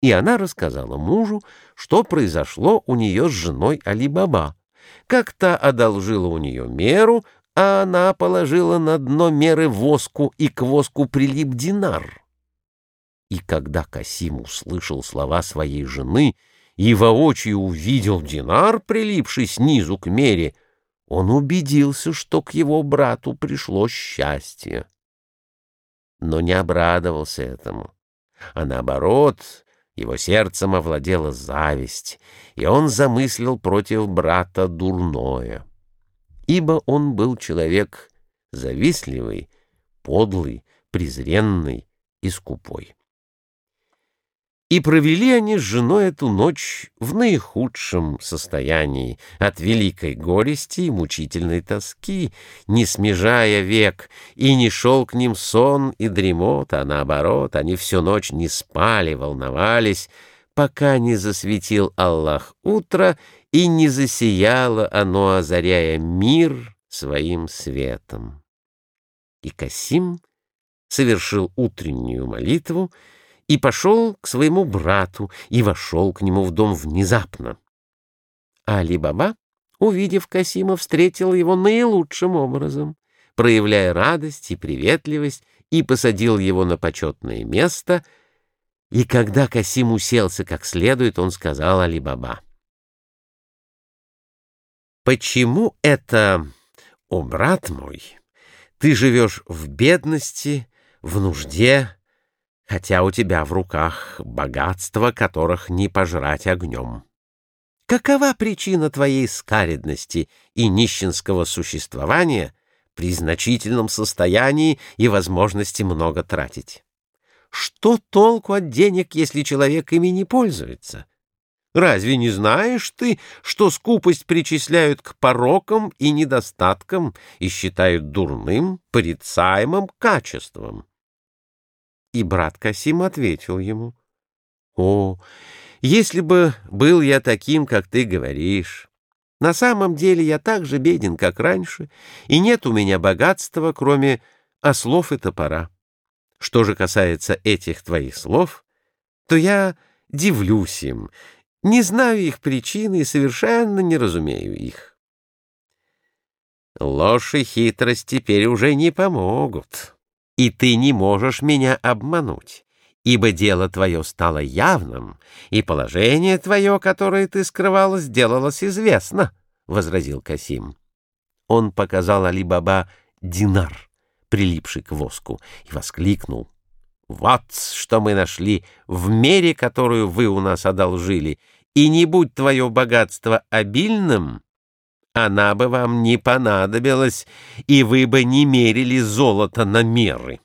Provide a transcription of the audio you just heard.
И она рассказала мужу, что произошло у нее с женой Али-Баба. Как та одолжила у нее меру, а она положила на дно меры воску, и к воску прилип динар. И когда Касим услышал слова своей жены и воочию увидел динар, прилипший снизу к мере, он убедился, что к его брату пришло счастье. Но не обрадовался этому, а наоборот его сердцем овладела зависть, и он замыслил против брата дурное. Ибо он был человек завистливый, подлый, презренный и скупой. И провели они с женой эту ночь в наихудшем состоянии от великой горести и мучительной тоски, не смежая век, и не шел к ним сон и дремота, а наоборот, они всю ночь не спали, волновались, пока не засветил Аллах утро и не засияло оно, озаряя мир своим светом. И Касим совершил утреннюю молитву, и пошел к своему брату и вошел к нему в дом внезапно. Али-Баба, увидев Касима, встретил его наилучшим образом, проявляя радость и приветливость, и посадил его на почетное место, и когда Касим уселся как следует, он сказал Али-Баба, «Почему это, о брат мой, ты живешь в бедности, в нужде, хотя у тебя в руках богатства, которых не пожрать огнем. Какова причина твоей скаредности и нищенского существования при значительном состоянии и возможности много тратить? Что толку от денег, если человек ими не пользуется? Разве не знаешь ты, что скупость причисляют к порокам и недостаткам и считают дурным, порицаемым качеством? И брат Касим ответил ему, «О, если бы был я таким, как ты говоришь! На самом деле я так же беден, как раньше, и нет у меня богатства, кроме ослов и топора. Что же касается этих твоих слов, то я дивлюсь им, не знаю их причины и совершенно не разумею их. Ложь и хитрость теперь уже не помогут и ты не можешь меня обмануть, ибо дело твое стало явным, и положение твое, которое ты скрывал, сделалось известно, — возразил Касим. Он показал Али-Баба динар, прилипший к воску, и воскликнул. «Вот что мы нашли в мере, которую вы у нас одолжили, и не будь твое богатство обильным, она бы вам не понадобилась, и вы бы не мерили золото на меры.